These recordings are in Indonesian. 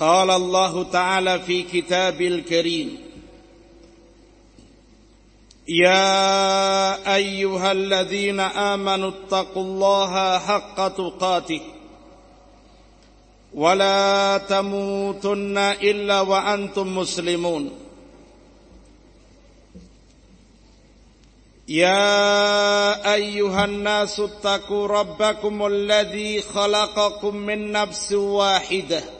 قال الله تعالى في كتاب الكريم يا أيها الذين آمنوا اتقوا الله حق تقاته ولا تموتن إلا وأنتم مسلمون. يا أيها الناس اتقوا ربكم الذي خلقكم من نفس واحدة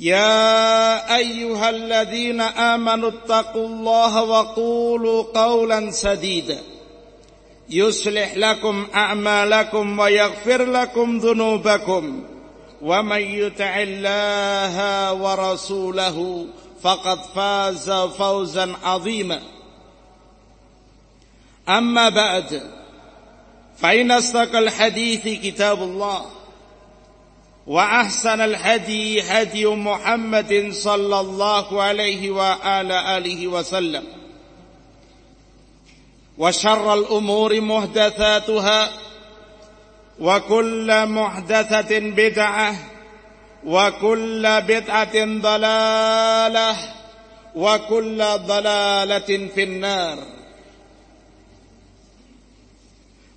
يا أيها الذين آمنوا اتقوا الله وقولوا قولا سديدا. يصلح لكم أعمالكم ويغفر لكم ذنوبكم. ومن يطع الله ورسوله فقد فاز فوزا عظيما. أما بعد فإن أصدق الحديث كتاب الله. وأحسن الهدي هدي محمد صلى الله عليه وآله آله وسلم. وشر الأمور محدثاتها وكل محدثة بدعة وكل بدعة ضلالة وكل ضلالة في النار.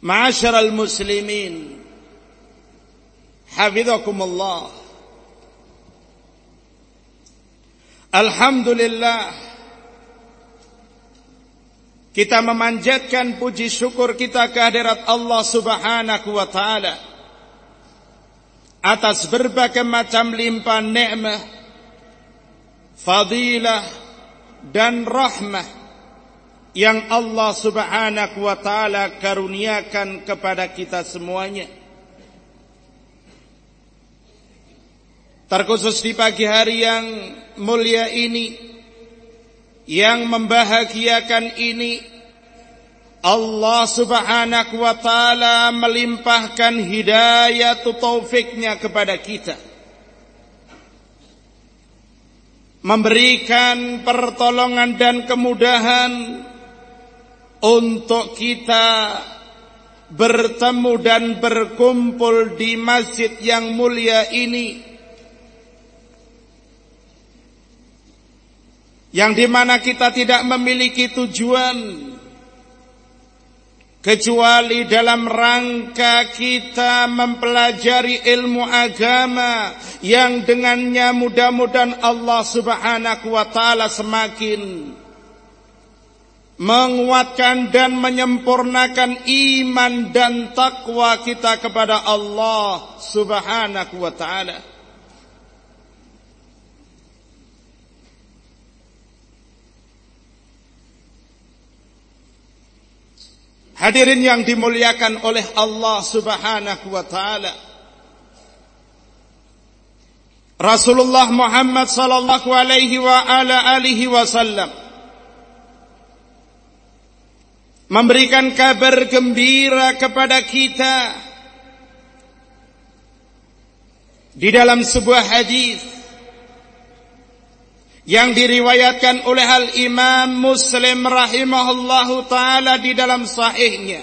معاشر المسلمين Hafidhakumullah Alhamdulillah. Kita memanjatkan puji syukur kita kehadirat Allah subhanahu wa ta'ala Atas berbagai macam limpah nikmat Fadilah dan rahmah Yang Allah subhanahu wa ta'ala karuniakan kepada kita semuanya Terkhusus di pagi hari yang mulia ini Yang membahagiakan ini Allah subhanahu wa ta'ala melimpahkan hidayah taufiknya kepada kita. Memberikan pertolongan dan kemudahan Untuk kita bertemu dan berkumpul di masjid yang mulia ini yang di mana kita tidak memiliki tujuan kecuali dalam rangka kita mempelajari ilmu agama yang dengannya mudah-mudahan Allah Subhanahu wa taala semakin menguatkan dan menyempurnakan iman dan takwa kita kepada Allah Subhanahu wa taala. Hadirin yang dimuliakan oleh Allah Subhanahu wa taala. Rasulullah Muhammad sallallahu alaihi wa ala alihi wasallam memberikan kabar gembira kepada kita di dalam sebuah hadis yang diriwayatkan oleh Al Imam Muslim rahimahullahu taala di dalam sahihnya.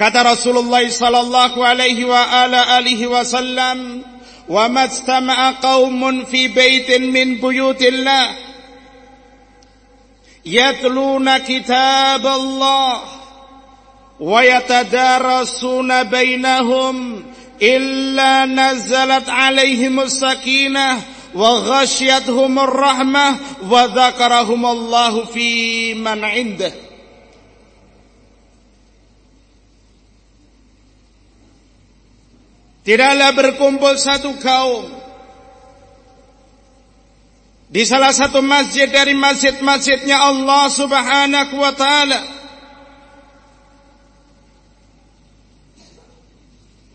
Kata Rasulullah sallallahu alaihi wa ala alihi wasallam, "Wa majtama'a qaumun fi baitin min buyutillah yatluna wa yatadarasuna bainahum alaihim sakinah wa ghasyiyatuhum rahmah wa dzakarahum Allah fi man indah Tidaklah berkumpul satu kaum di salah satu masjid dari masjid-masjidnya Allah Subhanahu wa taala.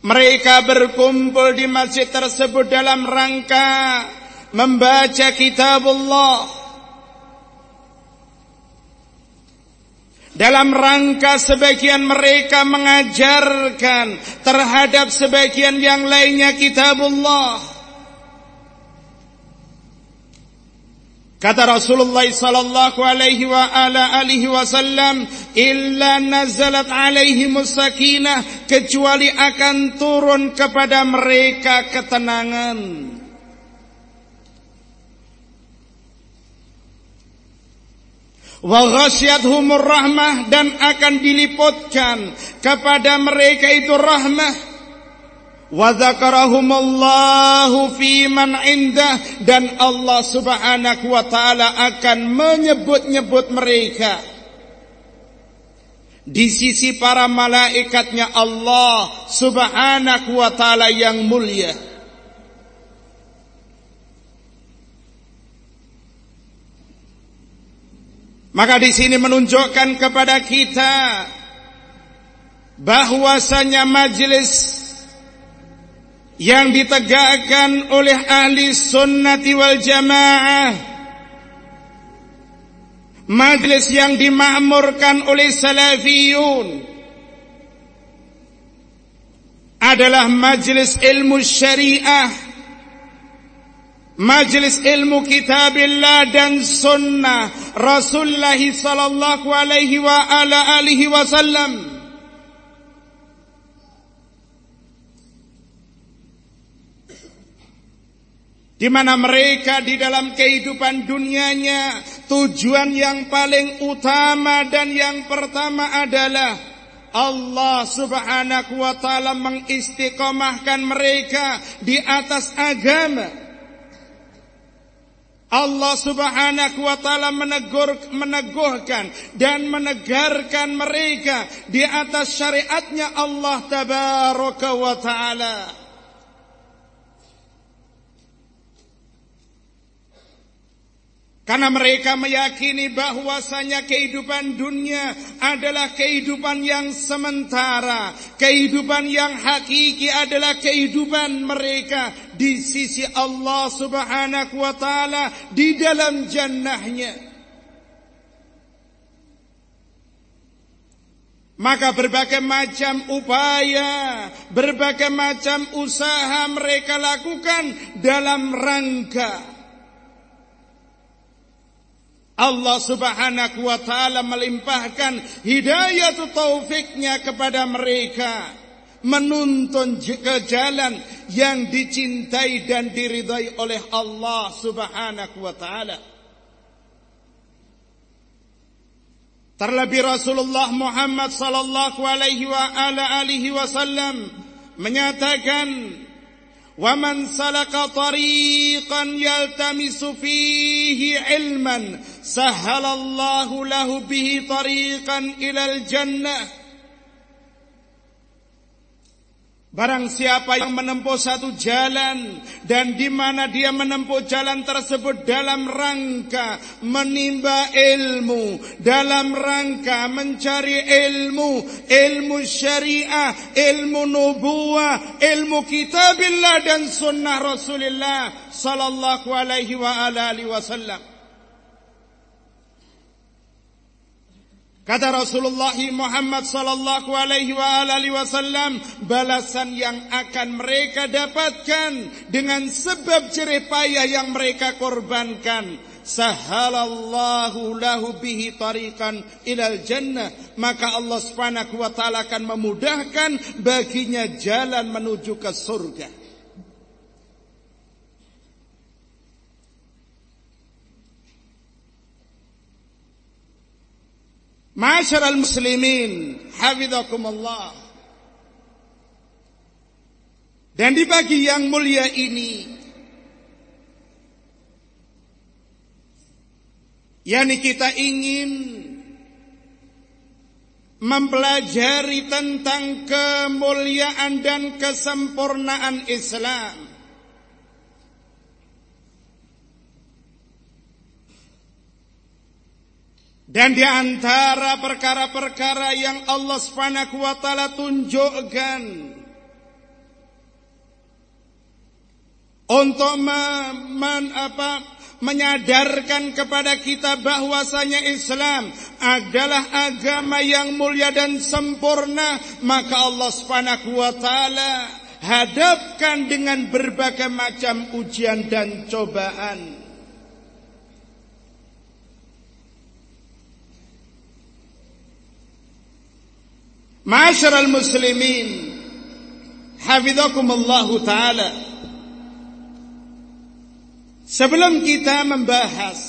Mereka berkumpul di masjid tersebut dalam rangka membaca kitab Allah Dalam rangka sebagian mereka mengajarkan terhadap sebagian yang lainnya kitabullah. Kata Rasulullah sallallahu alaihi wa ala alihi wasallam, "Illa nazalat alaihi sakinah," kecuali akan turun kepada mereka ketenangan. wa rahmah dan akan diliputkan kepada mereka itu rahmah wa dzakarahumallahu fi man indah. Dan Allah Subhanahu wa taala akan menyebut-nyebut mereka. Di sisi para malaikatnya Allah Subhanahu wa taala yang mulia. Maka di sini menunjukkan kepada kita bahwasanya majelis yang ditegakkan oleh ahli sunnati wal jamaah. Majelis yang dimakmurkan oleh salafiyun adalah majelis ilmu syariah Majlis ilmu kitabillah dan sunnah Rasulullah sallallahu alaihi wa ala alihi wasallam di mana mereka di dalam kehidupan dunianya tujuan yang paling utama dan yang pertama adalah Allah Subhanahu wa taala mengistiqomahkan mereka di atas agama Allah subhanahu wa ta'ala menegur, meneguhkan dan menegarkan mereka di atas syariatnya Allah tabaraka wa ta'ala. Karena mereka meyakini bahwasanya kehidupan dunia adalah kehidupan yang sementara. Kehidupan yang hakiki adalah kehidupan mereka di sisi Allah subhanahu wa ta'ala di dalam jannahnya. Maka berbagai macam upaya, berbagai macam usaha mereka lakukan dalam rangka Allah subhanahu wa ta'ala melimpahkan hidayah taufiknya kepada mereka. Menuntun ke jalan yang dicintai dan diridai oleh Allah subhanahu wa ta'ala. Terlebih Rasulullah Muhammad sallallahu alaihi wa ala alihi wasallam menyatakan ومن سلك طريقا يلتمس فيه علما سهل الله له به طريقا إلى الجنة. Barang siapa yang menempuh satu jalan dan di mana dia menempuh jalan tersebut dalam rangka menimba ilmu, dalam rangka mencari ilmu, ilmu syariah, ilmu nubuah, ilmu kitabillah dan sunnah Rasulullah sallallahu alaihi wa alihi wasallam. Kata Rasulullah Muhammad sallallahu alaihi wasallam, balasan yang akan mereka dapatkan dengan sebab jerih payah yang mereka korbankan. Sahalallahu lahu bihi tariqan ilal jannah. Maka Allah subhanahu wa ta'ala akan memudahkan baginya jalan menuju ke surga. Masyaral muslimin, hafizakumullah. Dan di pagi yang mulia ini, yakni kita ingin mempelajari tentang kemuliaan dan kesempurnaan Islam. Dan di antara perkara-perkara yang Allah Subhanahu wa taala tunjukkan untuk apa, menyadarkan kepada kita bahwasanya Islam adalah agama yang mulia dan sempurna, maka Allah Subhanahu wa taala hadapkan dengan berbagai macam ujian dan cobaan. Masyarul muslimin Hafizakumullah ta'ala Sebelum kita membahas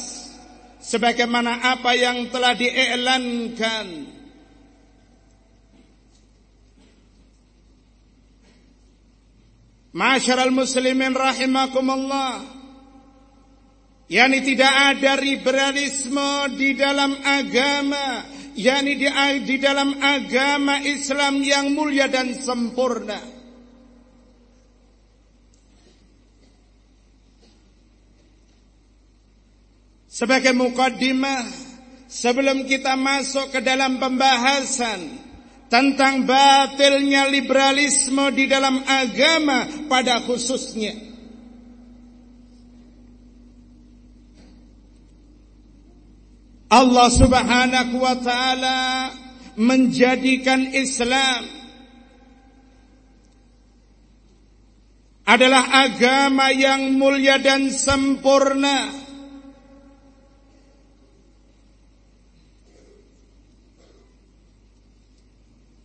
Sebagaimana apa yang telah diiklankan Masyarul muslimin rahimakumullah Yani tidak ada liberalisme di dalam agama yakni di, di dalam agama Islam yang mulia dan sempurna. Sebagai mukaddimah sebelum kita masuk ke dalam pembahasan tentang batilnya liberalisme di dalam agama pada khususnya. Allah Subhanahu wa taala menjadikan Islam adalah agama yang mulia dan sempurna.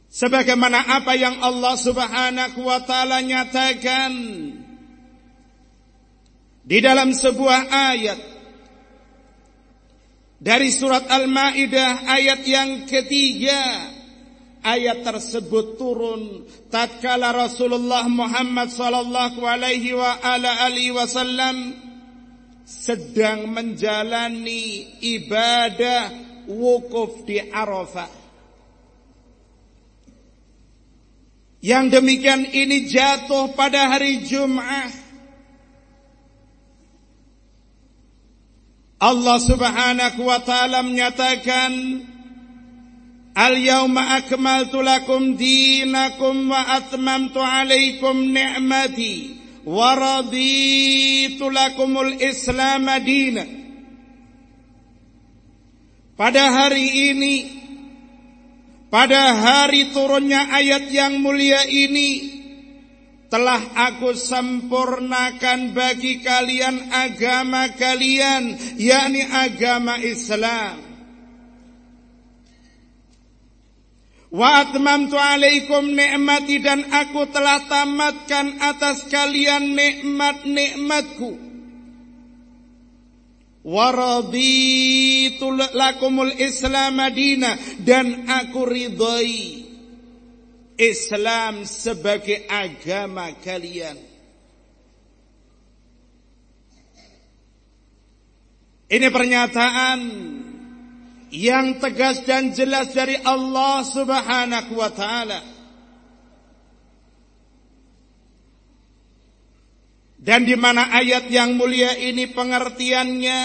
Sebagaimana apa yang Allah Subhanahu wa taala nyatakan di dalam sebuah ayat dari surat Al-Maidah ayat yang ketiga. Ayat tersebut turun. Tatkala Rasulullah Muhammad sallallahu alaihi wa ala alihi wasallam sedang menjalani ibadah wukuf di Arafah. Yang demikian ini jatuh pada hari Jumat Allah Subhanahu wa taala menyatakan Al-yawma akmaltu lakum dinakum wa atmamtu alaikum ni'mati wa raditu lakumul Islam madina Pada hari ini pada hari turunnya ayat yang mulia ini telah aku sempurnakan bagi kalian agama kalian yakni agama Islam Wa atmamtu alaikum ni'mati dan aku telah tamatkan atas kalian nikmat-nikmatku. Wa raditu lakumul Islam madina dan aku ridhai Islam sebagai agama kalian. Ini pernyataan yang tegas dan jelas dari Allah Subhanahu wa taala. Dan di mana ayat yang mulia ini pengertiannya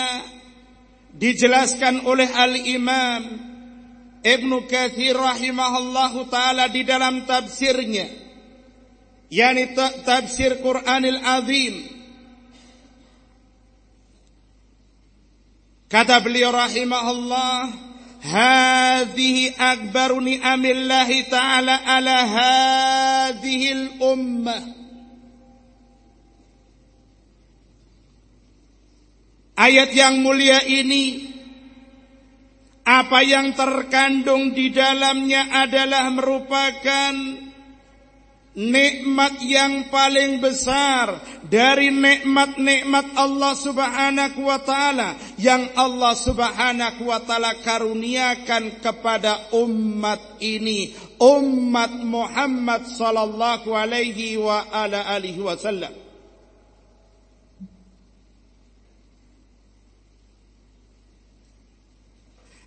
dijelaskan oleh Al-Imam Ibnu Katsir rahimahullahu taala di dalam tafsirnya yakni tafsir Qur'anil Azim. Kata beliau rahimahullah hadhihi akbaru ni'amillahi ta'ala ala hadhil ummah. Ayat yang mulia ini apa yang terkandung di dalamnya adalah merupakan nikmat yang paling besar dari nikmat-nikmat Allah Subhanahu wa taala yang Allah Subhanahu wa taala karuniakan kepada umat ini umat Muhammad sallallahu alaihi wa ala alihi wasallam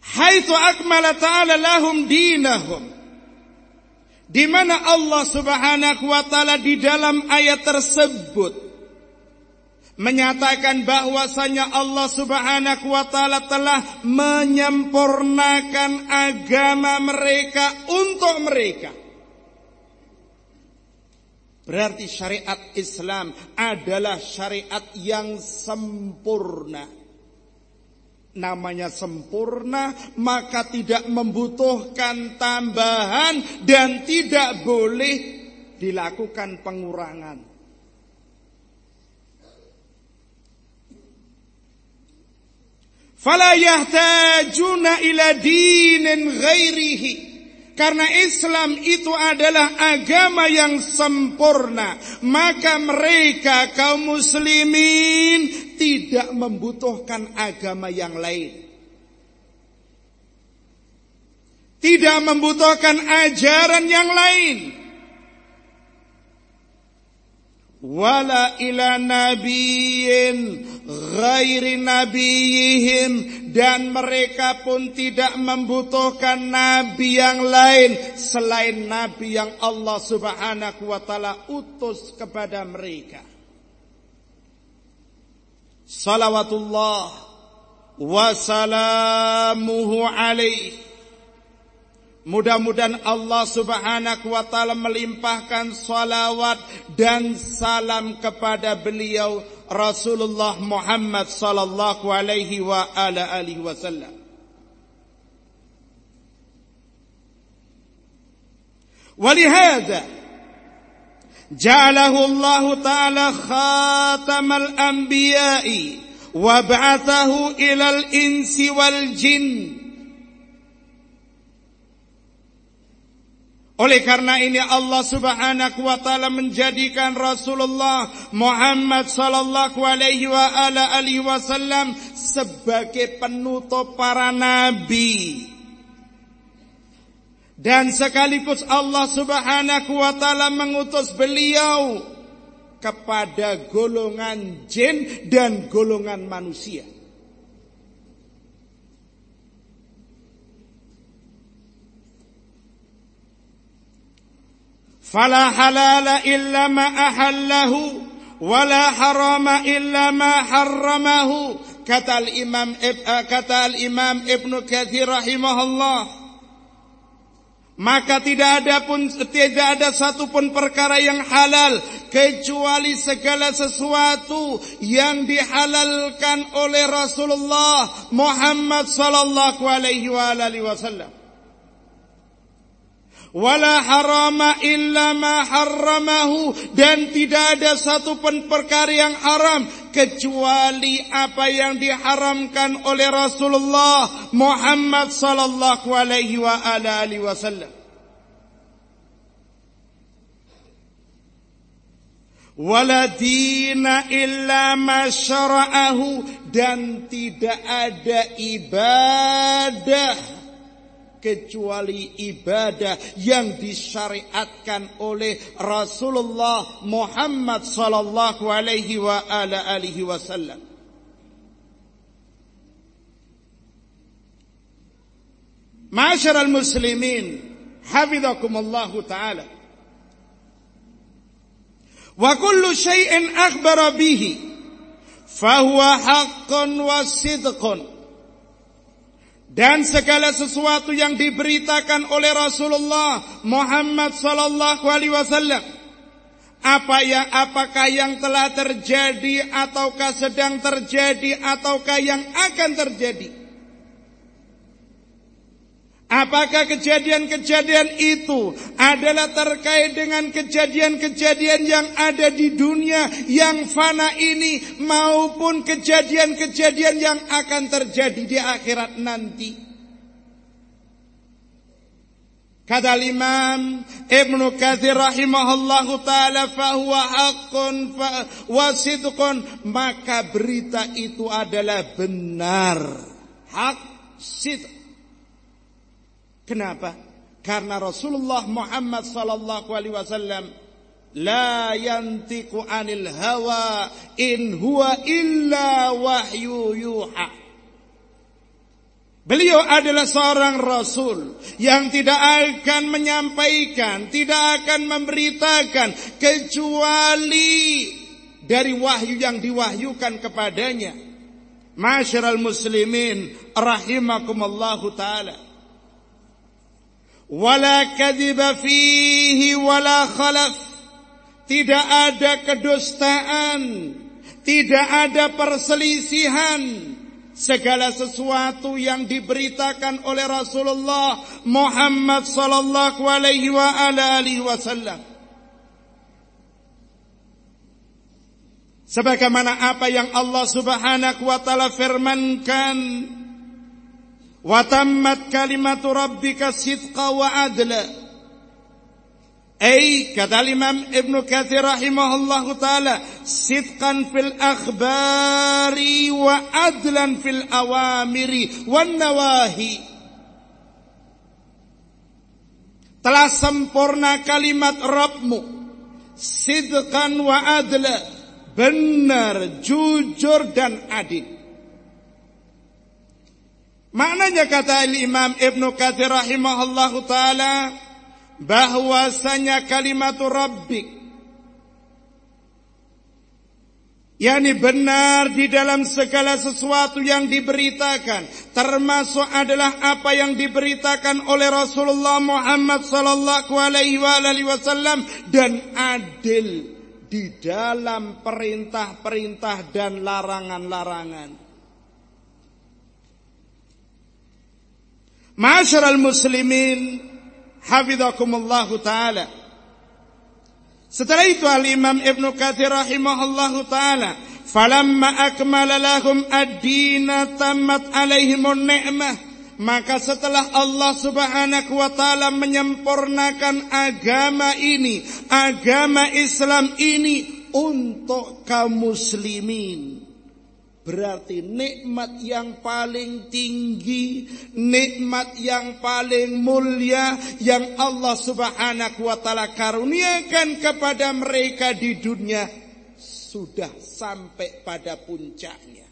Haitsu akmala ta'ala lahum dinahum di mana Allah Subhanahu wa taala di dalam ayat tersebut menyatakan bahwasanya Allah Subhanahu wa taala telah menyempurnakan agama mereka untuk mereka. Berarti syariat Islam adalah syariat yang sempurna namanya sempurna maka tidak membutuhkan tambahan dan tidak boleh dilakukan pengurangan. Fala yahtajuna ila dinin ghairihi karena Islam itu adalah agama yang sempurna. Maka mereka kaum muslimin tidak membutuhkan agama yang lain. Tidak membutuhkan ajaran yang lain. Wala ila nabiyin ghairi nabiyihim dan mereka pun tidak membutuhkan nabi yang lain selain nabi yang Allah Subhanahu wa taala utus kepada mereka Salawatullah wa salamuhu alaihi Mudah-mudahan Allah subhanahu wa ta'ala melimpahkan salawat dan salam kepada beliau Rasulullah Muhammad sallallahu alaihi wa ala alihi wasallam. ولهذا ja'alahu Allah taala khatamal anbiya'i wa ba'athahu ilal insi wal jin Oleh karena ini Allah Subhanahu wa taala menjadikan Rasulullah Muhammad sallallahu alaihi wa ala alihi wasallam sebagai penutup para nabi. Dan sekaligus Allah subhanahu wa ta'ala mengutus beliau kepada golongan jin dan golongan manusia. Fala halala illa ma ahallahu wala harama illa ma harramahu kata al Imam kata al Imam Ibnu Katsir rahimahullah maka tidak ada pun tidak ada satu pun perkara yang halal kecuali segala sesuatu yang dihalalkan oleh Rasulullah Muhammad sallallahu alaihi wasallam wala harama illa ma harramahu. Dan tidak ada satu pun perkara yang haram kecuali apa yang diharamkan oleh Rasulullah Muhammad sallallahu alaihi wa alihi wasallam. Wala dina illa ma syara'ahu. Dan tidak ada ibadah kecuali ibadah yang disyariatkan oleh Rasulullah Muhammad sallallahu alaihi wa ala alihi wasallam. Ma'asyiral muslimin, hafizakumullah taala. Wa kullu syai'in akhbara bihi fahuwa haqqun wa sidqun. Dan segala sesuatu yang diberitakan oleh Rasulullah Muhammad sallallahu alaihi wasallam. Apa yang apakah yang telah terjadi ataukah sedang terjadi ataukah yang akan terjadi Apakah kejadian-kejadian itu adalah terkait dengan kejadian-kejadian yang ada di dunia yang fana ini maupun kejadian-kejadian yang akan terjadi di akhirat nanti? Kata Imam Ibn Kathir rahimahullahu ta'ala fahuwa haqqun wa sidqun maka berita itu adalah benar. Hak sidq Kenapa? Karena Rasulullah Muhammad sallallahu alaihi wasallam la yantiqu anil hawa in huwa illa wahyu yuha. Beliau adalah seorang rasul yang tidak akan menyampaikan, tidak akan memberitakan kecuali dari wahyu yang diwahyukan kepadanya. Masyiral muslimin rahimakumullahu taala wala kadhiba fihi wala khalaf. Tidak ada kedustaan. Tidak ada perselisihan. Segala sesuatu yang diberitakan oleh Rasulullah Muhammad sallallahu alaihi wa alihi wasallam. Sebagaimana apa yang Allah Subhanahu wa taala firmankan Kalimatu rabbika sidqa wa adla. Ay kata Imam Ibn Kathir rahimahullahu taala sidqan fil akhbari wa adlan fil awamiri wan nawahi. Telah sempurna kalimat Rabbmu sidqan wa adla benar jujur dan adil. Maknanya kata Imam Ibn Kathir rahimahullahu taala bahwasanya kalimat rabbik yakni benar di dalam segala sesuatu yang diberitakan termasuk adalah apa yang diberitakan oleh Rasulullah Muhammad sallallahu alaihi wasallam dan adil di dalam perintah-perintah dan larangan-larangan Masyarul muslimin hafizakumullahu taala. Setelah itu al-Imam Ibn Katsir rahimahullahu taala, falamma akmala lahum ad-dina tammat alaihimun ni'mah. Maka setelah Allah subhanahu wa ta'ala menyempurnakan agama ini, agama Islam ini untuk kaum muslimin. Berarti nikmat yang paling tinggi, nikmat yang paling mulia yang Allah Subhanahu wa taala karuniakan kepada mereka di dunia sudah sampai pada puncaknya.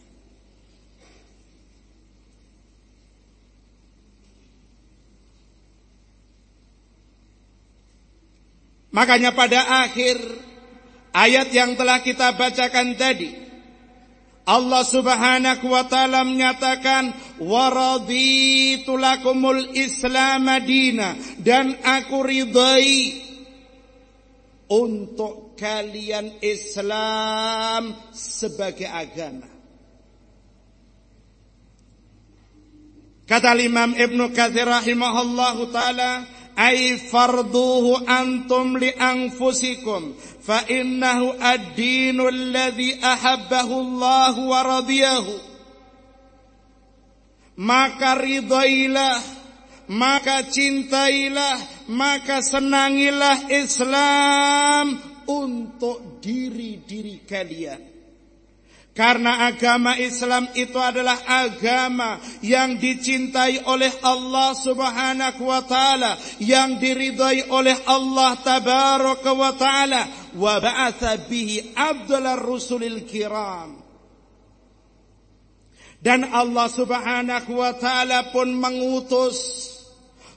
Makanya pada akhir ayat yang telah kita bacakan tadi Allah Subhanahu wa taala menyatakan waraditu lakumul Islam madina dan aku ridai untuk kalian Islam sebagai agama. Kata Imam Ibn Katsir rahimahullahu taala ay farduhu antum li anfusikum fa innahu ad-dinu alladhi ahabbahu Allah wa radiyahu. Maka ridailah maka cintailah maka senangilah Islam untuk diri-diri kalian karena agama Islam itu adalah agama yang dicintai oleh Allah Subhanahu wa taala, yang diridhai oleh Allah Tabaraka wa taala, wa ba'atha bihi abdullah rusulil kiram. Dan Allah Subhanahu wa taala pun mengutus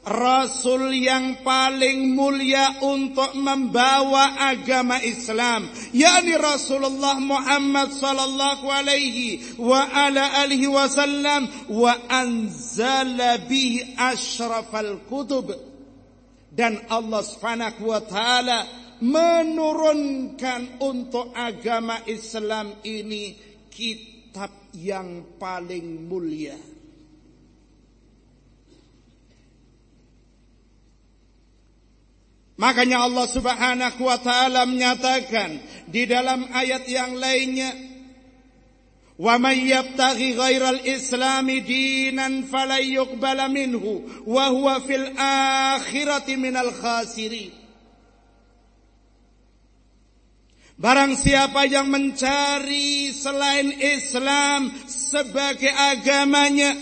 Rasul yang paling mulia untuk membawa agama Islam yakni Rasulullah Muhammad sallallahu alaihi wa ala alihi wasallam wa anzala bihi asyrafal kutub. Dan Allah Subhanahu wa taala menurunkan untuk agama Islam ini kitab yang paling mulia Makanya Allah Subhanahu wa taala menyatakan di dalam ayat yang lainnya Wa man yabtaghi ghairal islami dinan falan yuqbala minhu wa huwa fil akhirati minal khasirin. Barang siapa yang mencari selain Islam sebagai agamanya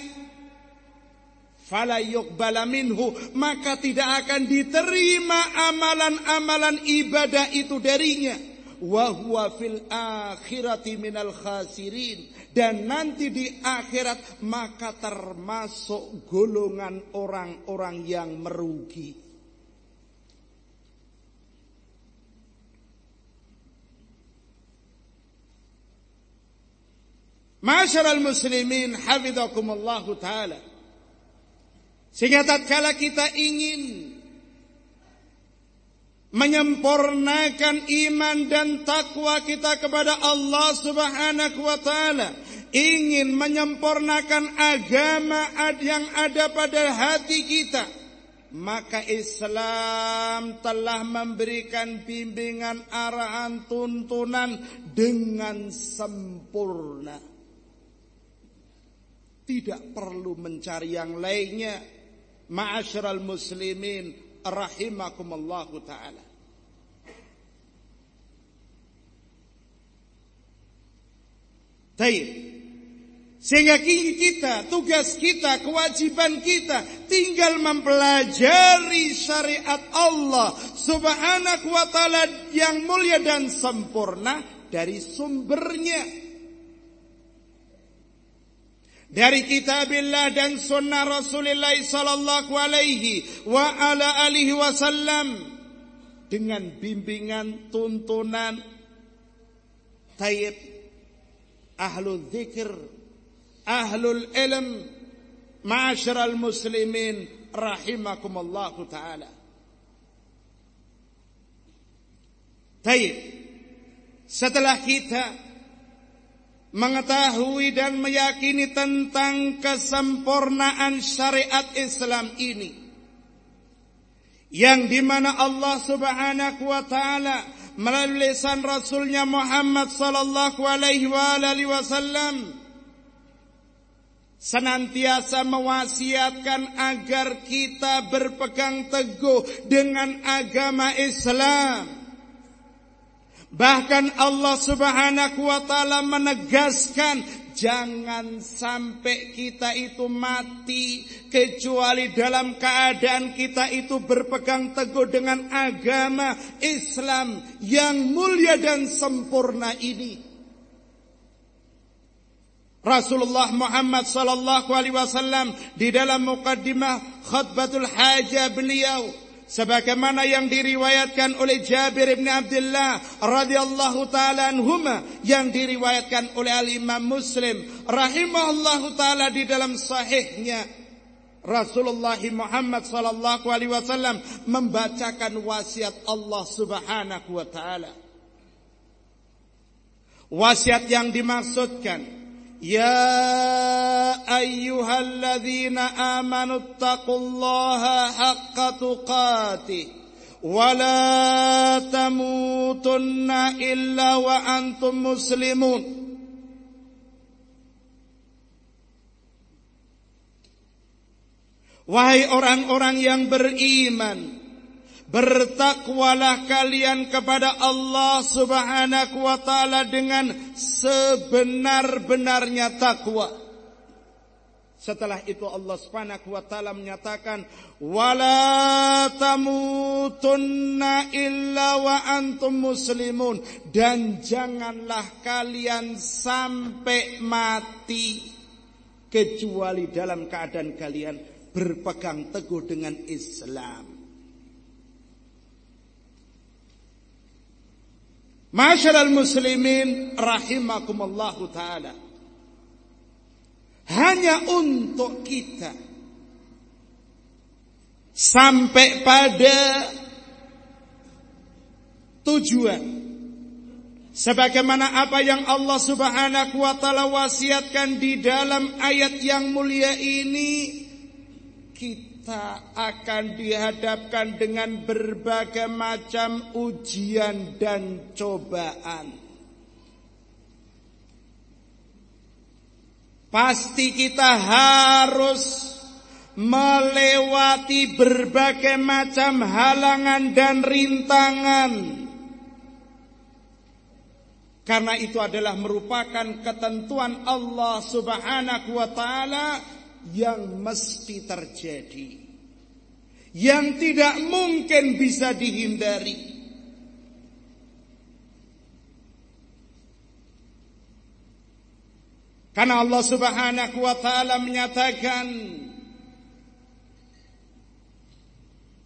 fala yuqbala minhu maka tidak akan diterima amalan-amalan ibadah itu darinya. Wa huwa fil akhirati minal khasirin. Dan nanti di akhirat maka termasuk golongan orang-orang yang merugi. Masyarul muslimin hafizakumullahu taala sehingga tatkala kita ingin menyempurnakan iman dan takwa kita kepada Allah Subhanahu wa taala, ingin menyempurnakan agama yang ada pada hati kita, maka Islam telah memberikan bimbingan arahan tuntunan dengan sempurna. Tidak perlu mencari yang lainnya Ma'asyiral muslimin rahimakumullah taala. Baik. Sehingga kita, tugas kita, kewajiban kita tinggal mempelajari syariat Allah Subhanahu wa taala yang mulia dan sempurna dari sumbernya dari kitabillah dan sunnah Rasulullah sallallahu alaihi wa ala alihi wasallam. Dengan bimbingan tuntunan tayyib ahlul dzikir ahlul ilm ma'asyiral muslimin rahimakumullah taala. Tayyib. Setelah kita mengetahui dan meyakini tentang kesempurnaan syariat Islam ini. Yang di mana Allah Subhanahu wa taala melalui lisan Rasulnya Muhammad sallallahu alaihi wasallam senantiasa mewasiatkan agar kita berpegang teguh dengan agama Islam Bahkan Allah Subhanahu wa taala menegaskan jangan sampai kita itu mati kecuali dalam keadaan kita itu berpegang teguh dengan agama Islam yang mulia dan sempurna ini. Rasulullah Muhammad sallallahu alaihi wasallam di dalam mukaddimah khutbatul hajah beliau sebagaimana yang diriwayatkan oleh Jabir bin Abdullah radhiyallahu taala anhuma yang diriwayatkan oleh Al Imam Muslim rahimahullahu taala di dalam sahihnya. Rasulullah Muhammad sallallahu alaihi wasallam membacakan wasiat Allah Subhanahu wa taala. Wasiat yang dimaksudkan يا ايها الذين امنوا اتقوا الله حق تقاته ولا تموتن الا وانتم مسلمون Wahai orang-orang yang beriman Bertakwalah kalian kepada Allah subhanahu wa ta'ala dengan sebenar-benarnya takwa. Setelah itu Allah subhanahu wa ta'ala menyatakan, Wala tamutunna illa wa antum muslimun. Dan janganlah kalian sampai mati. Kecuali dalam keadaan kalian berpegang teguh dengan Islam. Masyarul muslimin rahimakumullahu taala. Hanya untuk kita sampai pada tujuan sebagaimana apa yang Allah Subhanahu wa taala wasiatkan di dalam ayat yang mulia ini kita kita akan dihadapkan dengan berbagai macam ujian dan cobaan. Pasti kita harus melewati berbagai macam halangan dan rintangan. Karena itu adalah merupakan ketentuan Allah Subhanahu wa taala yang mesti terjadi. Yang tidak mungkin bisa dihindari. Karena Allah Subhanahu wa taala menyatakan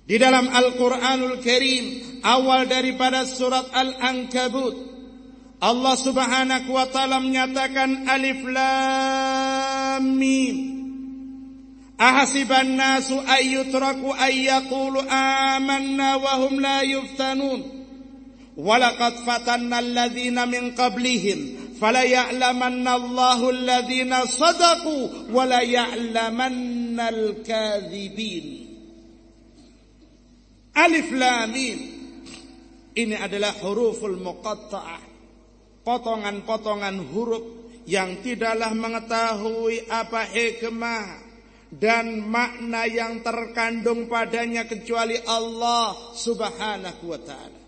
di dalam Al-Qur'anul Karim awal daripada surat Al-Ankabut Allah Subhanahu wa taala menyatakan alif lam mim Ahasiban nasu ayyutraku ayyakulu amanna wahum la yuftanun. Walakad fatanna alladhina min qablihim fala ya'lamanna Allahu alladhina sadaku. Wala ya'lamanna al-kadhibin. Alif lam. Ini adalah huruful muqatta'ah. Potongan-potongan huruf yang tidaklah mengetahui apa hikmah dan makna yang terkandung padanya kecuali Allah Subhanahu wa taala.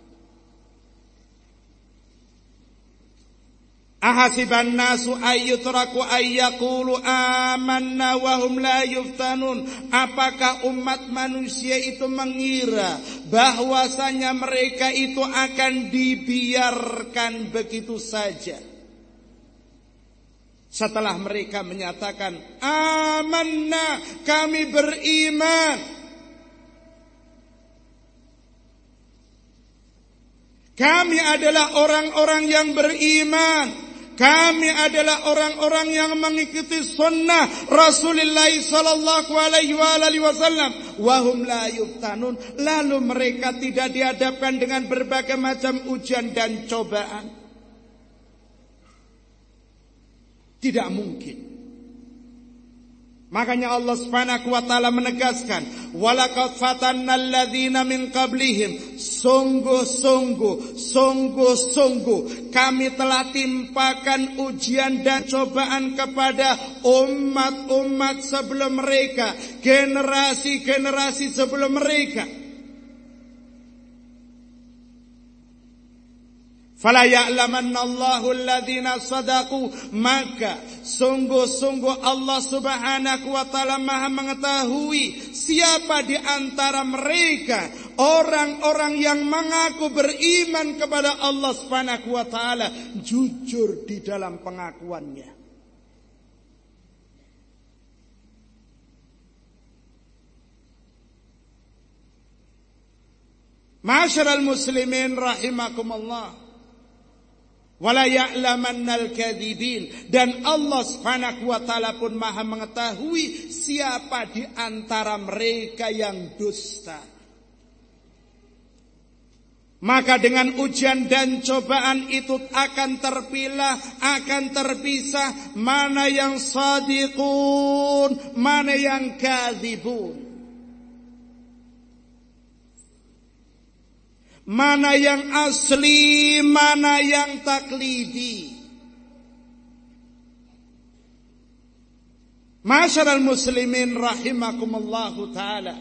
Ahasiban nasu ayyutraku ayyakulu amanna wa hum la yuftanun. Apakah umat manusia itu mengira bahwasanya mereka itu akan dibiarkan begitu saja? Setelah mereka menyatakan amanna kami beriman. Kami adalah orang-orang yang beriman. Kami adalah orang-orang yang mengikuti sunnah Rasulullah wasallam. Wahum la yuftanun. Lalu mereka tidak dihadapkan dengan berbagai macam ujian dan cobaan. Tidak mungkin. Makanya Allah Subhanahu wa taala menegaskan, "Walaqad ladzina min qablihim." Sungguh-sungguh, sungguh-sungguh kami telah timpakan ujian dan cobaan kepada umat-umat sebelum mereka, generasi-generasi sebelum mereka. Fala ya'lamanna Allahu alladhina sadaku maka sungguh-sungguh Allah Subhanahu wa taala Maha mengetahui siapa di antara mereka orang-orang yang mengaku beriman kepada Allah Subhanahu wa taala jujur di dalam pengakuannya. Masyarul muslimin rahimakumullah dan Allah Subhanahu wa taala pun Maha mengetahui siapa di antara mereka yang dusta. Maka dengan ujian dan cobaan itu akan terpilah, akan terpisah mana yang sadiqun, mana yang kadzibun. Mana yang asli, mana yang taklidi. Masyarakat muslimin rahimakumullahu taala.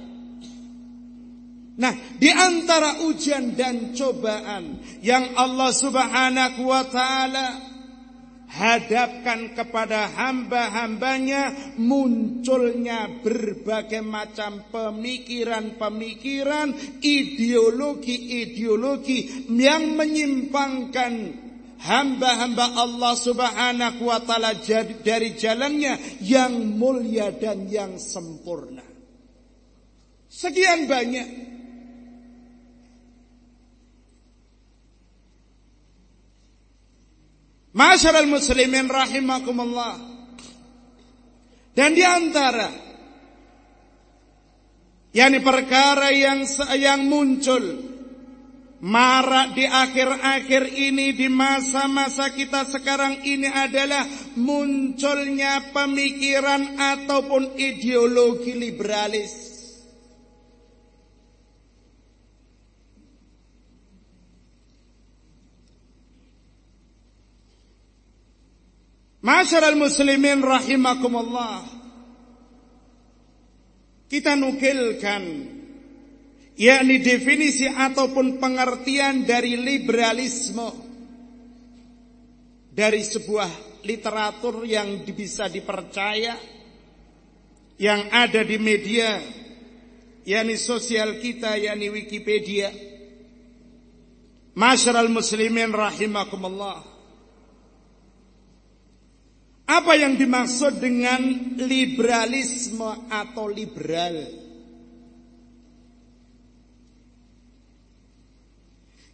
Nah, di antara ujian dan cobaan yang Allah Subhanahu wa taala hadapkan kepada hamba-hambanya munculnya berbagai macam pemikiran-pemikiran, ideologi-ideologi yang menyimpangkan hamba-hamba Allah Subhanahu wa taala dari jalannya yang mulia dan yang sempurna. Sekian banyak Masyarul muslimin rahimakumullah. Dan di antara perkara yang yang muncul marak di akhir-akhir ini di masa-masa kita sekarang ini adalah munculnya pemikiran ataupun ideologi liberalis. Masyarul muslimin rahimakumullah. Kita nukilkan yakni definisi ataupun pengertian dari liberalisme dari sebuah literatur yang bisa dipercaya yang ada di media yakni sosial kita yakni Wikipedia Masyarul muslimin rahimakumullah apa yang dimaksud dengan liberalisme atau liberal?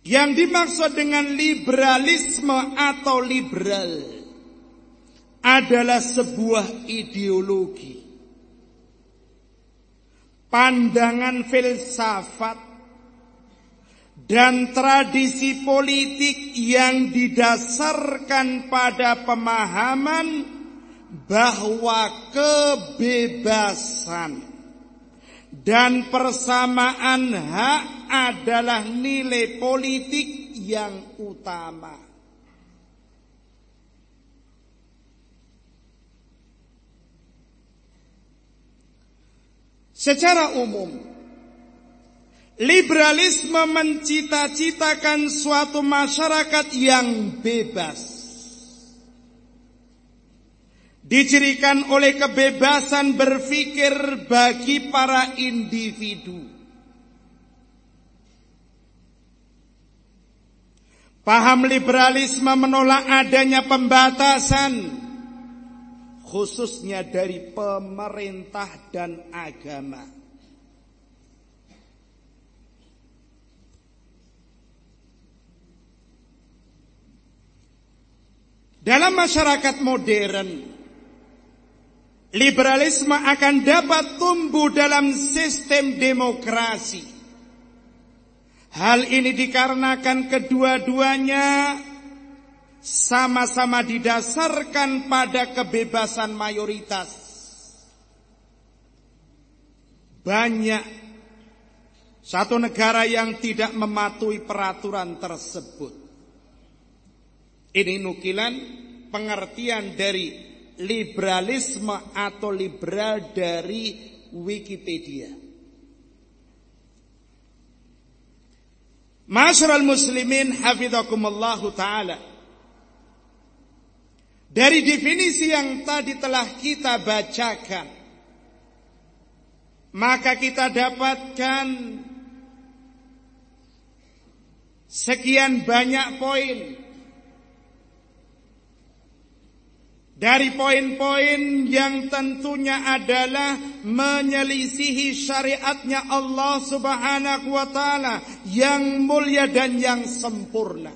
Yang dimaksud dengan liberalisme atau liberal adalah sebuah ideologi. Pandangan filsafat dan tradisi politik yang didasarkan pada pemahaman bahwa kebebasan dan persamaan hak adalah nilai politik yang utama. Secara umum, liberalisme mencita-citakan suatu masyarakat yang bebas Dicirikan oleh kebebasan berpikir bagi para individu. Paham liberalisme menolak adanya pembatasan khususnya dari pemerintah dan agama. Dalam masyarakat modern liberalisme akan dapat tumbuh dalam sistem demokrasi. Hal ini dikarenakan kedua-duanya sama-sama didasarkan pada kebebasan mayoritas. Banyak satu negara yang tidak mematuhi peraturan tersebut. Ini nukilan pengertian dari liberalisme atau liberal dari Wikipedia. Masyarul muslimin hafizakumullahu taala. Dari definisi yang tadi telah kita bacakan maka kita dapatkan sekian banyak poin dari poin-poin yang tentunya adalah menyelisihi syariatnya Allah Subhanahu wa taala yang mulia dan yang sempurna.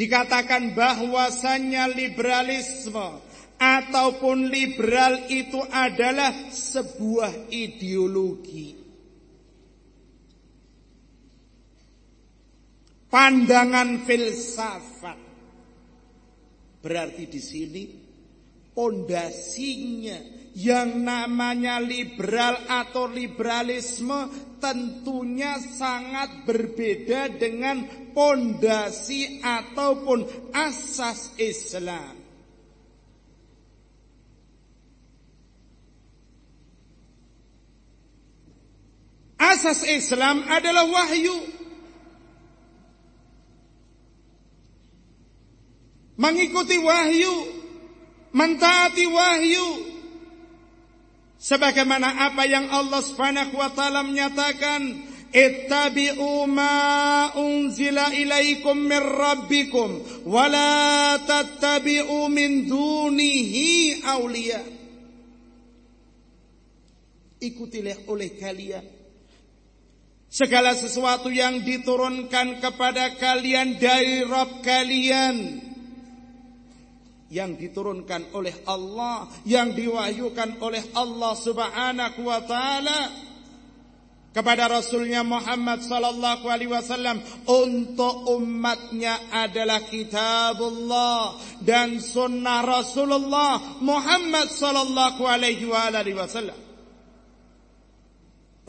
Dikatakan bahwasannya liberalisme ataupun liberal itu adalah sebuah ideologi pandangan filsafat. Berarti di sini pondasinya yang namanya liberal atau liberalisme tentunya sangat berbeda dengan pondasi ataupun asas Islam. Asas Islam adalah wahyu. Mengikuti wahyu, mentaati wahyu. Sebagaimana apa yang Allah Subhanahu wa taala menyatakan, "Ittabi'u ma unzila ilaikum min rabbikum wa la tattabi'u min dunihi awliya." Ikutilah oleh kalian segala sesuatu yang diturunkan kepada kalian dari Rabb kalian yang diturunkan oleh Allah, yang diwahyukan oleh Allah Subhanahu wa taala kepada Rasulnya Muhammad sallallahu alaihi wasallam untuk umatnya adalah kitabullah dan sunnah Rasulullah Muhammad sallallahu alaihi wasallam.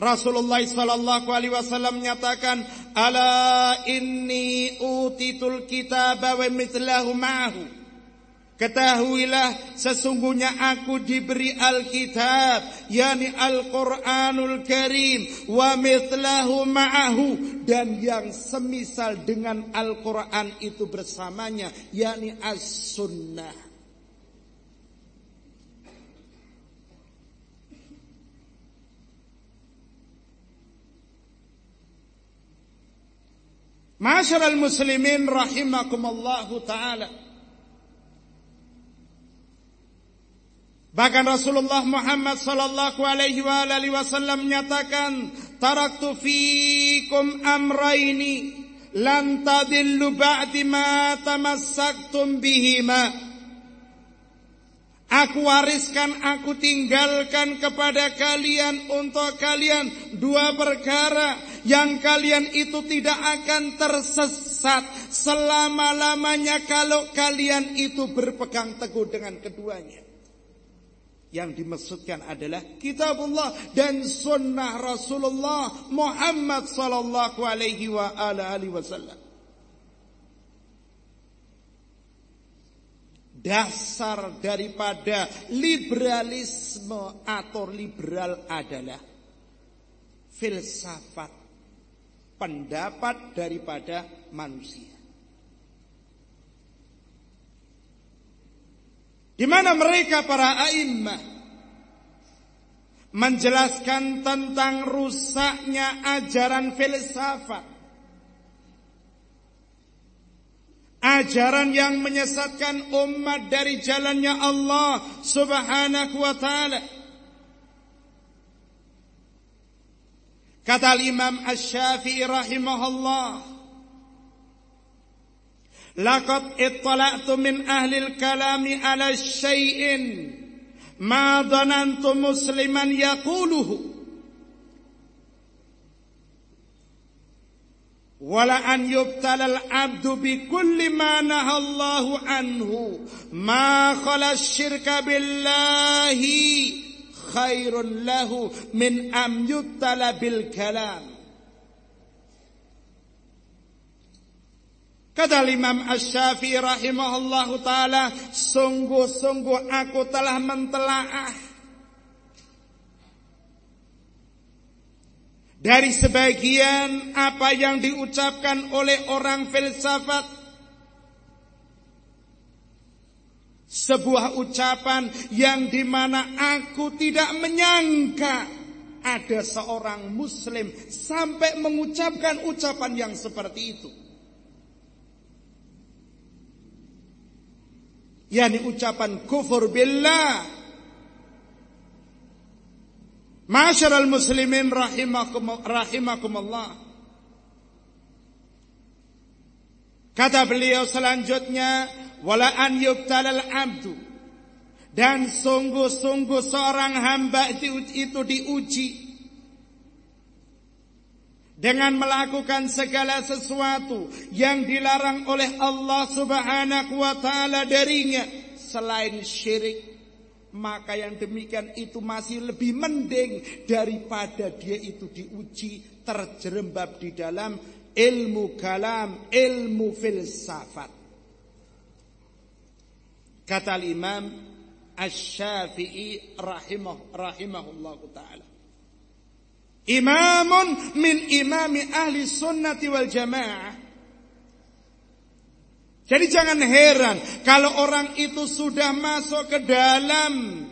Rasulullah sallallahu alaihi wasallam menyatakan, "Ala inni utitul kitaba wa mithlahu ma'ahu." Ketahuilah sesungguhnya aku diberi Alkitab yakni Al-Qur'anul Karim wa mithlahu ma'ahu dan yang semisal dengan Al-Qur'an itu bersamanya yakni As-Sunnah. Masyarul muslimin rahimakumullahu taala. Bahkan Rasulullah Muhammad sallallahu alaihi wa alihi wasallam menyatakan, "Taraktu fiikum amraini lan tadillu ba'di ma tamassaktum bihima." Aku wariskan, aku tinggalkan kepada kalian untuk kalian dua perkara yang kalian itu tidak akan tersesat selama-lamanya kalau kalian itu berpegang teguh dengan keduanya. Yang dimaksudkan adalah kitabullah dan sunnah Rasulullah Muhammad sallallahu alaihi wa alihi wasallam. Dasar daripada liberalisme atau liberal adalah filsafat pendapat daripada manusia. Di mana mereka para a'immah menjelaskan tentang rusaknya ajaran filsafat ajaran yang menyesatkan umat dari jalannya Allah Subhanahu wa taala. Kata Imam Asy-Syafi'i rahimahullah, "Laqad ittala'tu min ahli al-kalami ala syai'in ma dhanantu musliman yaquluhu." wala an yubtalal abdu bi kulli ma nahallahu anhu ma khala syirka billahi khairun lahu min am yubtala bil kalam Kata Imam Asy-Syafi'i rahimahullahu taala, sungguh-sungguh aku telah mentelaah dari sebagian apa yang diucapkan oleh orang filsafat sebuah ucapan yang di mana aku tidak menyangka ada seorang muslim sampai mengucapkan ucapan yang seperti itu. Yakni ucapan kufur billah. Masyarul muslimin rahimakum rahimakumullah. Kata beliau selanjutnya, wala an yubtalal abdu. Dan sungguh-sungguh seorang hamba itu, itu diuji dengan melakukan segala sesuatu yang dilarang oleh Allah Subhanahu wa taala darinya selain syirik maka yang demikian itu masih lebih mending daripada dia itu diuji terjerembab di dalam ilmu kalam, ilmu filsafat. Kata Imam Asy-Syafi'i rahimah rahimahullah taala. Imamun min imami ahli sunnati wal jamaah jadi jangan heran kalau orang itu sudah masuk ke dalam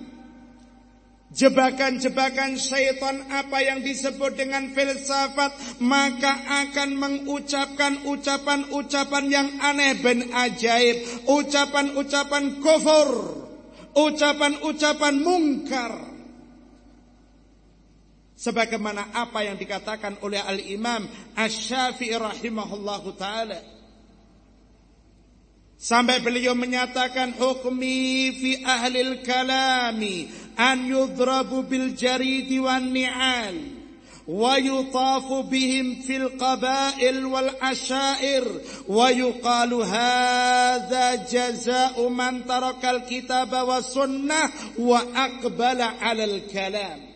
jebakan-jebakan syaitan apa yang disebut dengan filsafat maka akan mengucapkan ucapan-ucapan yang aneh dan ajaib, ucapan-ucapan kufur, ucapan-ucapan mungkar. Sebagaimana apa yang dikatakan oleh Al-Imam Asy-Syafi'i rahimahullahu taala. Sampai beliau menyatakan hukmi fi ahlil kalami an yudrabu bil jaridi wan ni'al wa yutafu bihim fil qabail wal asyair wa yuqalu hadza jazaa'u man tarakal kitaba wa sunnah wa aqbala 'alal kalam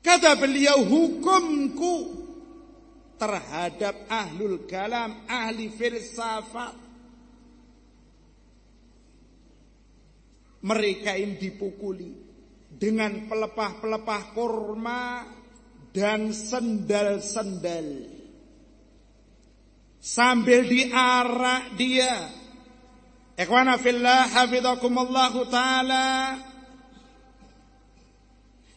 Kata beliau hukumku terhadap ahlul kalam, ahli filsafat. Mereka ini dipukuli dengan pelepah-pelepah kurma dan sendal-sendal. Sambil diarak dia. Ikhwana fillah ta'ala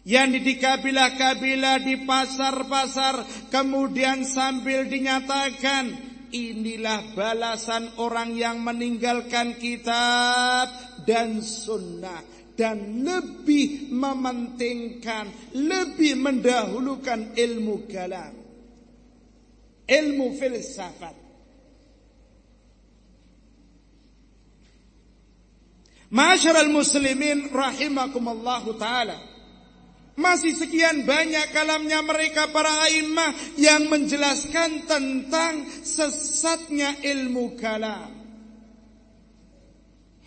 yang di kabilah-kabilah di pasar-pasar kemudian sambil dinyatakan inilah balasan orang yang meninggalkan kitab dan sunnah dan lebih mementingkan lebih mendahulukan ilmu kalam ilmu filsafat. Masyarul muslimin rahimakumullahu taala masih sekian banyak kalamnya mereka para a'immah yang menjelaskan tentang sesatnya ilmu kalam.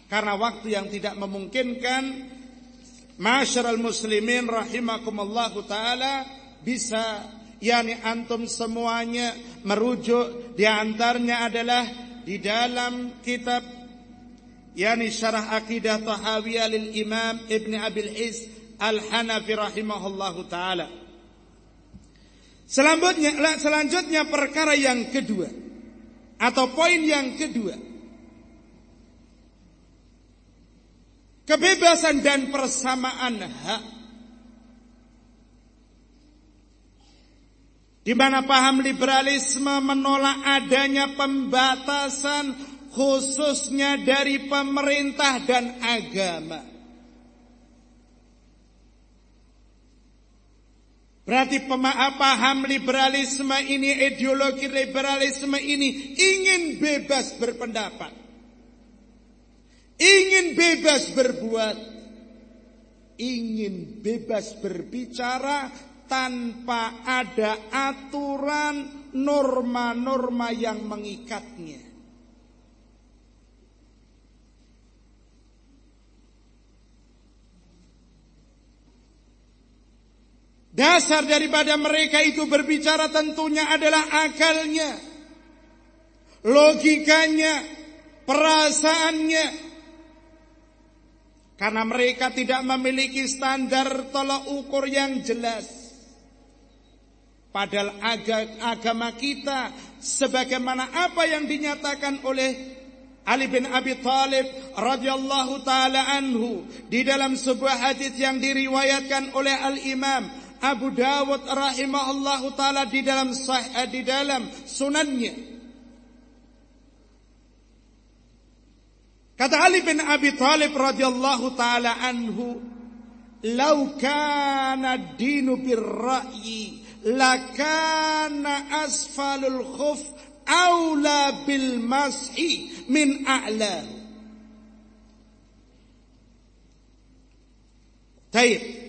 Karena waktu yang tidak memungkinkan Masyarul muslimin rahimakumullahu taala bisa yakni antum semuanya merujuk di antaranya adalah di dalam kitab yakni syarah akidah tahawiyah lil Imam Ibn Abil Is Al-Hanafi rahimahullahu taala. Selanjutnya selanjutnya perkara yang kedua atau poin yang kedua. Kebebasan dan persamaan hak di mana paham liberalisme menolak adanya pembatasan khususnya dari pemerintah dan agama. Berarti paham liberalisme ini, ideologi liberalisme ini ingin bebas berpendapat. Ingin bebas berbuat. Ingin bebas berbicara tanpa ada aturan norma-norma yang mengikatnya. Dasar daripada mereka itu berbicara tentunya adalah akalnya, logikanya, perasaannya. Karena mereka tidak memiliki standar tolak ukur yang jelas. Padahal agama kita sebagaimana apa yang dinyatakan oleh Ali bin Abi Thalib radhiyallahu taala anhu di dalam sebuah hadis yang diriwayatkan oleh Al Imam Abu Dawud rahimahullahu taala di dalam sahih di dalam sunannya. Kata Ali bin Abi Thalib radhiyallahu taala anhu, "Lau kana ad-dinu bir-ra'yi, lakana asfalul khuf aula bil mashi min a'la." Baik.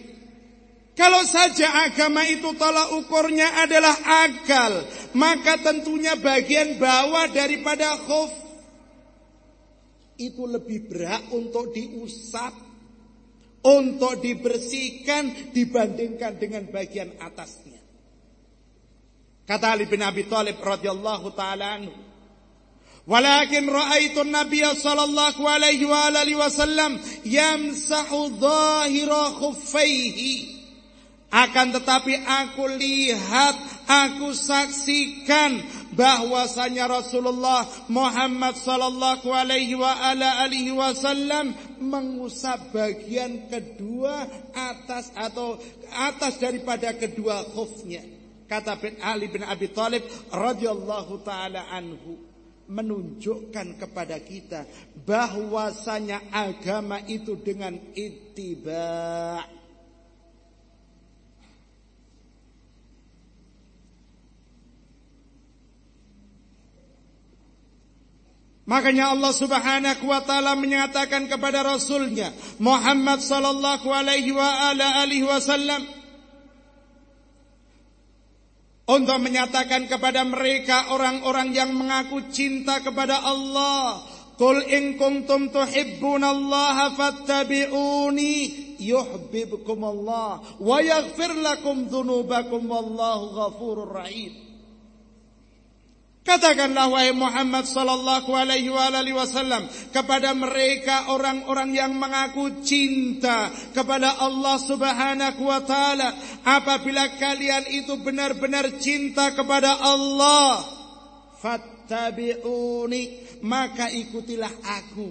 Kalau saja agama itu tolak ukurnya adalah akal, maka tentunya bagian bawah daripada khuf itu lebih berat untuk diusap, untuk dibersihkan dibandingkan dengan bagian atasnya. Kata Ali bin Abi Thalib radhiyallahu taala anhu, Walakin ra'aitu Nabi sallallahu alaihi wa alihi wasallam yamsahu dhahira khuffaihi akan tetapi aku lihat, aku saksikan bahwasanya Rasulullah Muhammad sallallahu alaihi wa ala alihi wasallam mengusap bagian kedua atas atau atas daripada kedua khufnya. Kata bin Ali bin Abi Thalib radhiyallahu taala anhu menunjukkan kepada kita bahwasanya agama itu dengan ittiba' Makanya Allah Subhanahu wa taala menyatakan kepada rasulnya Muhammad sallallahu alaihi wa ala alihi wasallam untuk menyatakan kepada mereka orang-orang yang mengaku cinta kepada Allah, Qul in kuntum tuhibbunallaha fattabi'uni yuhibbukum Allah wa yaghfir lakum dhunubakum wallahu ghafurur rahim. Katakanlah wahai Muhammad sallallahu alaihi wasallam kepada mereka orang-orang yang mengaku cinta kepada Allah Subhanahu wa taala apabila kalian itu benar-benar cinta kepada Allah fattabi'uni maka ikutilah aku.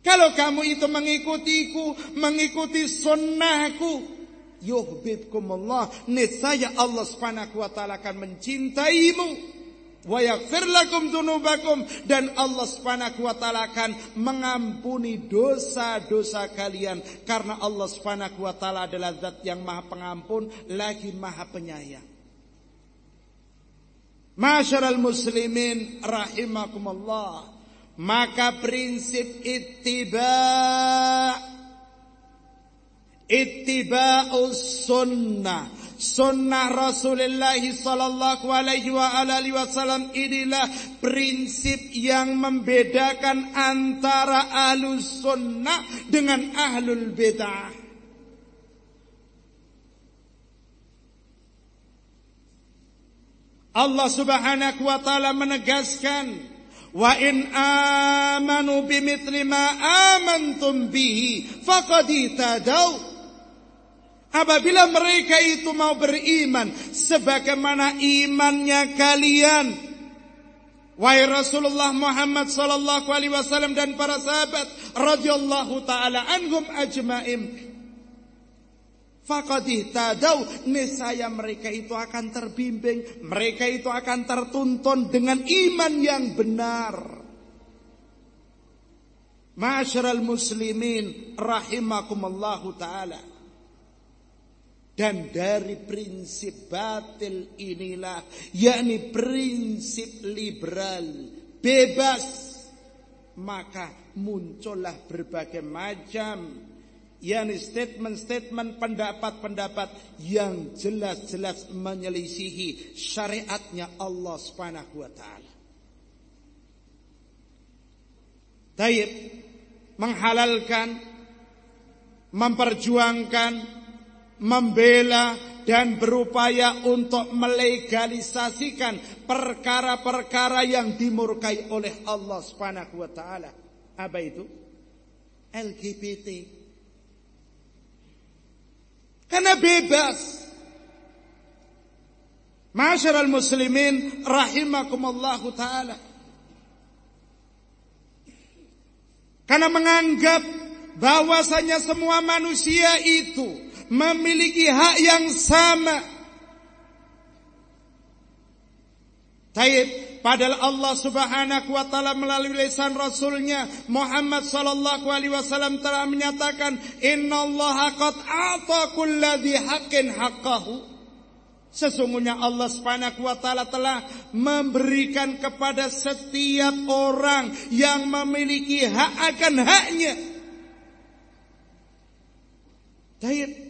Kalau kamu itu mengikutiku, mengikuti sunnahku, yuhibbukumullah niscaya Allah Subhanahu wa taala akan mencintaimu wa yaghfir lakum dzunubakum dan Allah Subhanahu wa taala akan mengampuni dosa-dosa kalian karena Allah Subhanahu wa taala adalah zat yang Maha Pengampun lagi Maha Penyayang. Masyarul muslimin rahimakumullah. Maka prinsip ittiba' ittiba'us sunnah. Sunnah Rasulullah sallallahu alaihi wa alihi wasallam inilah prinsip yang membedakan antara ahlus sunnah dengan ahlul bid'ah. Allah Subhanahu wa taala menegaskan Wa in amanu bimithli ma amantum bihi faqad tadau Apabila mereka itu mau beriman sebagaimana imannya kalian Wahai Rasulullah Muhammad sallallahu alaihi wasallam dan para sahabat radhiyallahu taala anhum ajmaim Faqad tadau niscaya mereka itu akan terbimbing, mereka itu akan tertuntun dengan iman yang benar. Masyarul muslimin rahimakumullahu taala. Dan dari prinsip batil inilah yakni prinsip liberal, bebas, maka muncullah berbagai macam yakni statement-statement pendapat-pendapat yang jelas-jelas menyelisihi syariatnya Allah Subhanahu wa taala. Taib menghalalkan memperjuangkan membela dan berupaya untuk melegalisasikan perkara-perkara yang dimurkai oleh Allah Subhanahu wa taala. Apa itu? LGBT. Karena bebas. Masyarul muslimin rahimakumullahu taala. Karena menganggap bahwasanya semua manusia itu memiliki hak yang sama. Taib Padahal Allah subhanahu wa ta'ala melalui lisan Rasulnya Muhammad sallallahu alaihi wasallam telah menyatakan Inna Allah qad a'ta kulladhi haqqin haqqahu Sesungguhnya Allah subhanahu wa ta'ala telah memberikan kepada setiap orang yang memiliki hak akan haknya. Taib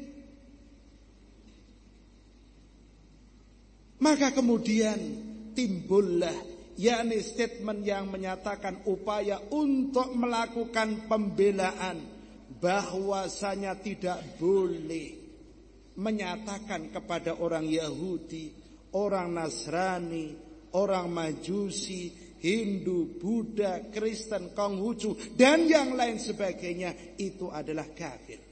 Maka kemudian timbullah yakni statement yang menyatakan upaya untuk melakukan pembelaan bahwasanya tidak boleh menyatakan kepada orang Yahudi, orang Nasrani, orang Majusi, Hindu, Buddha, Kristen, Konghucu dan yang lain sebagainya itu adalah kafir.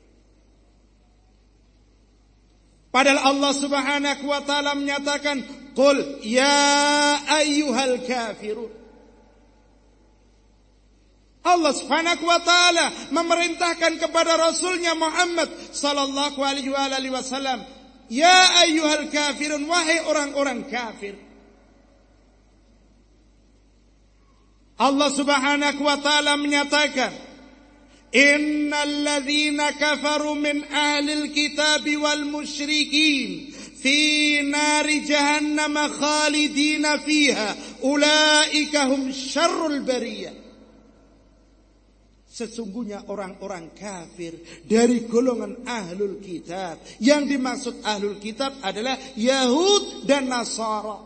Padahal Allah Subhanahu wa taala menyatakan, "Qul ya ayyuhal kafirun." Allah Subhanahu wa taala memerintahkan kepada Rasulnya Muhammad sallallahu alaihi wasallam, "Ya ayyuhal kafirun, wahai orang-orang kafir." Allah Subhanahu wa taala menyatakan, إن الذين كفروا من أهل الكتاب والمشركين في نار جهنم خالدين فيها أولئك هم شر البرية Sesungguhnya orang-orang kafir dari golongan ahlul kitab. Yang dimaksud ahlul kitab adalah Yahud dan Nasara.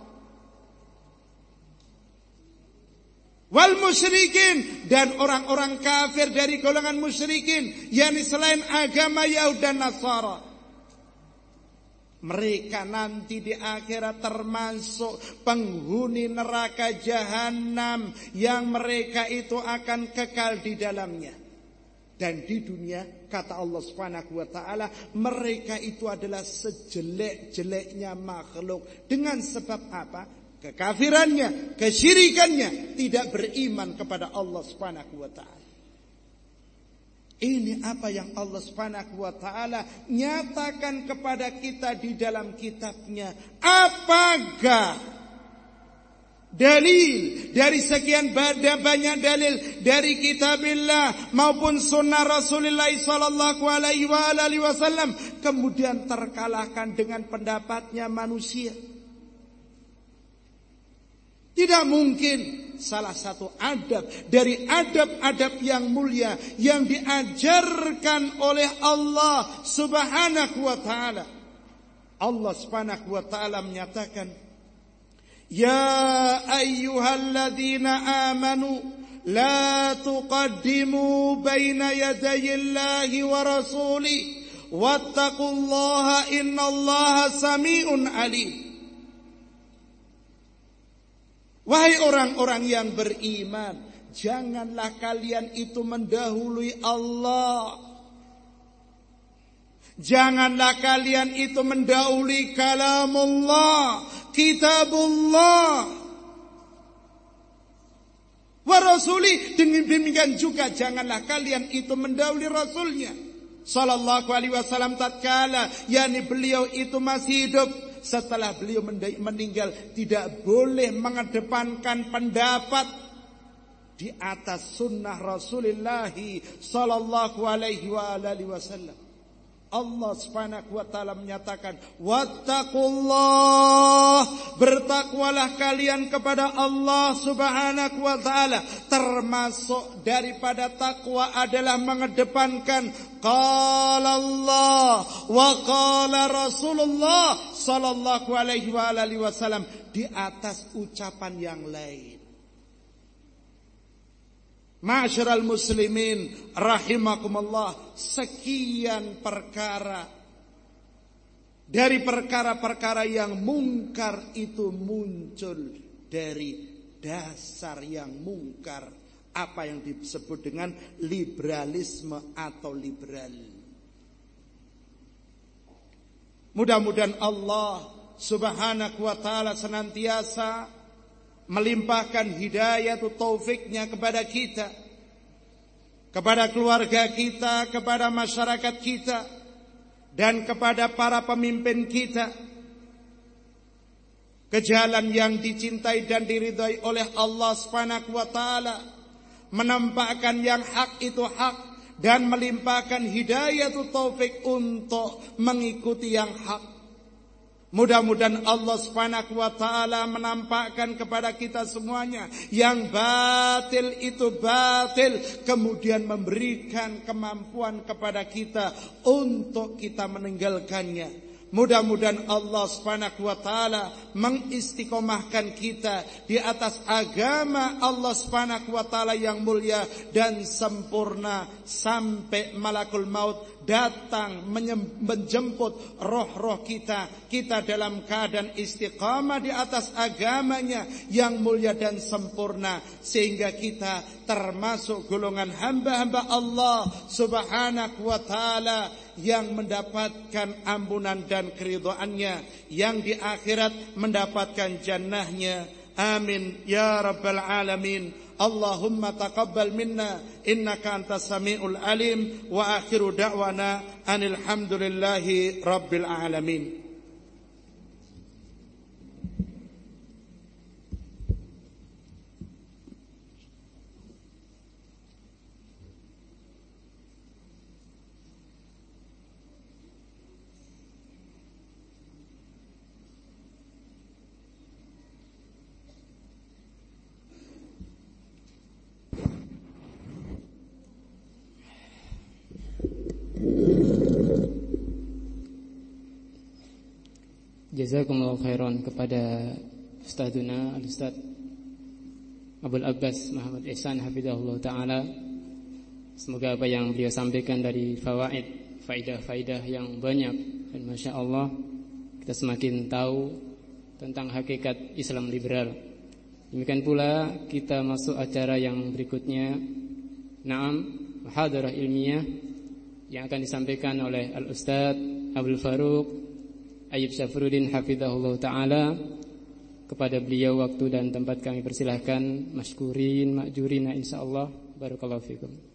Wal musyrikin dan orang-orang kafir dari golongan musyrikin yakni selain agama Yahudi dan Nasara mereka nanti di akhirat termasuk penghuni neraka jahanam yang mereka itu akan kekal di dalamnya. Dan di dunia kata Allah Subhanahu wa taala mereka itu adalah sejelek-jeleknya makhluk dengan sebab apa? Kekafirannya, kesyirikannya, tidak beriman kepada Allah Subhanahu wa taala. Ini apa yang Allah Subhanahu wa taala nyatakan kepada kita di dalam kitabnya. Apakah dalil dari sekian banyak dalil dari kitabillah maupun sunnah Rasulullah sallallahu alaihi wasallam kemudian terkalahkan dengan pendapatnya manusia? Tidak mungkin salah satu adab dari adab-adab yang mulia yang diajarkan oleh Allah Subhanahu wa taala. Allah Subhanahu wa taala menyatakan, "Ya ayyuhalladzina amanu la tuqaddimu baina yadayillahi wa rasuli wattaqullaha innallaha samiun alim." Wahai orang-orang yang beriman, janganlah kalian itu mendahului Allah. Janganlah kalian itu mendahului kalamullah, kitabullah. Wa rasuli demikian juga janganlah kalian itu mendahului rasulnya. Sallallahu alaihi wasallam tatkala yakni beliau itu masih hidup setelah beliau meninggal tidak boleh mengedepankan pendapat di atas sunnah Rasulullah sallallahu alaihi wasallam. Allah Subhanahu wa taala menyatakan, "Wattaqullah." Bertakwalah kalian kepada Allah Subhanahu wa taala. Termasuk daripada takwa adalah mengedepankan qala Allah wa qala Rasulullah sallallahu alaihi wa alihi wasallam di atas ucapan yang lain. Ma'asyiral muslimin rahimakumullah sekian perkara dari perkara-perkara yang mungkar itu muncul dari dasar yang mungkar apa yang disebut dengan liberalisme atau liberal. Mudah-mudahan Allah Subhanahu wa taala senantiasa melimpahkan hidayah atau taufiknya kepada kita, kepada keluarga kita, kepada masyarakat kita, dan kepada para pemimpin kita, ke jalan yang dicintai dan diridhai oleh Allah Subhanahu wa taala, menampakkan yang hak itu hak dan melimpahkan hidayah itu taufik untuk mengikuti yang hak Mudah-mudahan Allah Subhanahu wa taala menampakkan kepada kita semuanya yang batil itu batil kemudian memberikan kemampuan kepada kita untuk kita meninggalkannya. Mudah-mudahan Allah Subhanahu wa taala mengistiqomahkan kita di atas agama Allah Subhanahu wa taala yang mulia dan sempurna sampai malakul maut datang menjemput roh-roh kita kita dalam keadaan istiqamah di atas agamanya yang mulia dan sempurna sehingga kita termasuk golongan hamba-hamba Allah Subhanahu wa taala yang mendapatkan ampunan dan keridhaannya yang di akhirat mendapatkan jannahnya. Amin. Ya rabbal alamin. Allahumma taqabbal minna. Innaka antas alim. Wa da'wana. Anil hamdulillahi rabbil alamin Jazakumullah khairan kepada Ustazuna Al-Ustaz Abdul Abbas Muhammad Ihsan hafizahullah taala. Semoga apa yang beliau sampaikan dari fawaid, faidah-faidah yang banyak dan masya Allah kita semakin tahu tentang hakikat Islam liberal. Demikian pula kita masuk acara yang berikutnya. Naam, muhadarah ilmiah yang akan disampaikan oleh Al Ustaz Abdul Faruq Ayub Syafruddin hafizahullah taala. Kepada beliau waktu dan tempat kami persilahkan. Masykurin ma'jurina insyaallah barakallahu fikum